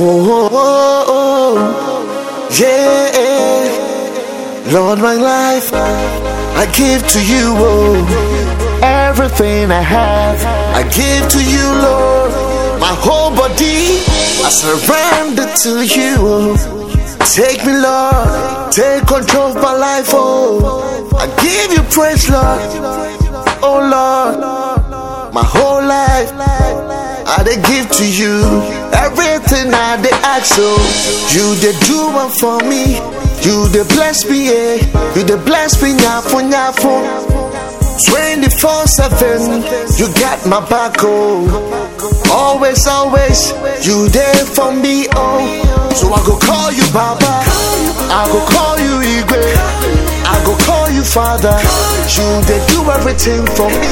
Oh oh, oh, oh, oh, yeah. Lord, my life I give to you. Oh, everything I have I give to you, Lord. My whole body I surrender to you. Oh, take me, Lord. Take control of my life. Oh, I give you praise, Lord. Oh, Lord. My whole life I give to you everything I ask so you they do one for me. You they bless me yeah. You they bless me nyafo nyafo. 24 7 you got my back oh. Always always you there for me oh. So I go call you Baba. I go call you Igwe. I go call you Father. You they do everything for me.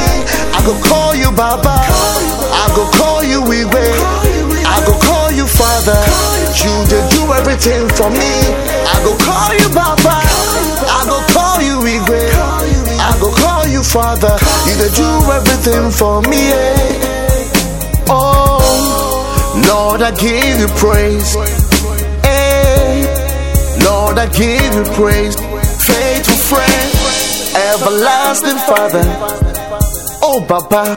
I go call you Baba. I go call you Igwe. Everything for me. I go call you Baba. I go call you Igwe. I go call you Father. You they do everything for me. eh. Oh, Lord, I give you praise. Eh, Lord, I give you praise. Faithful friend, everlasting Father. Oh, Baba,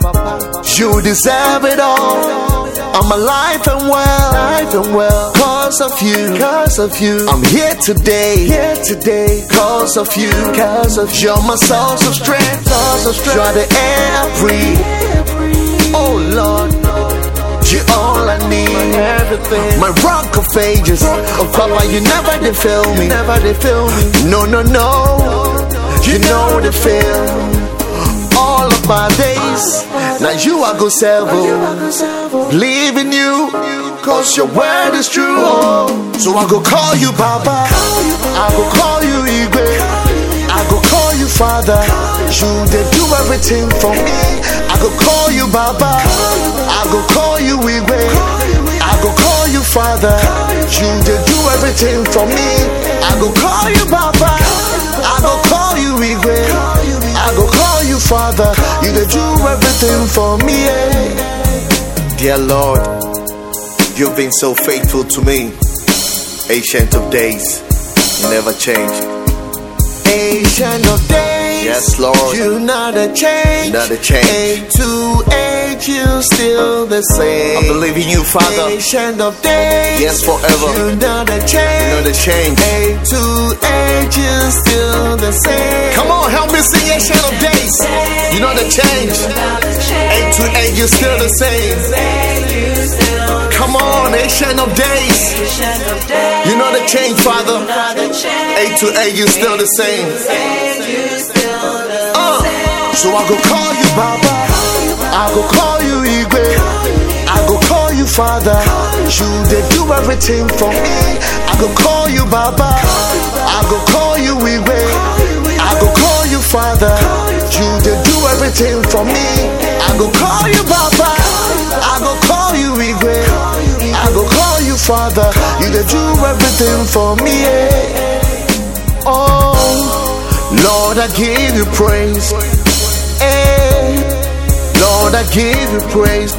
you deserve it all. I'm alive and well, alive and well, cause of you, cause of you. I'm here today, here today, cause of you, cause of you. You're my source of strength, source of strength. You're the air I breathe. Oh Lord, you're all I need, my everything. My rock of ages, oh Papa, you never did fail me, never did fail me. No, no, no, you know the feel all of my days. Now you I go several. Believe in you, cause your word is true. So I go call you Baba. I go call you Igwe. I go call you Father. You they do everything for me. I go call you Baba. I go call you Igwe. I go call you Father. You they do everything for me. I go call you Baba. I go call you Igwe. I go call you Father. You they do everything for me. eh. Dear Lord, you've been so faithful to me. Ancient of days, you never change. Ancient of days, Yes, Lord. You not a change. Not a change. Age to age, you still the same. I believe in you, Father. Ancient of days, Yes, forever. You not a change. You know the change. Age to age, you still the same. Come on, help me sing Ancient of Days. You know the change. Eight to eight, you're still the same. Come on, Ancient of Days. You know the change, Father. Eight to eight, you're still the same. Uh, So I go call you Baba. I go call you Igwe. I go call you Father. You they do everything for me. I go call you Baba. I go call you Igwe. I go call you Father. You they do everything for me. I go call you Baba. I go call you Igwe. I go call you Father. You they do everything for me. Oh. Lord, I give you praise. Eh, Lord, I give you praise.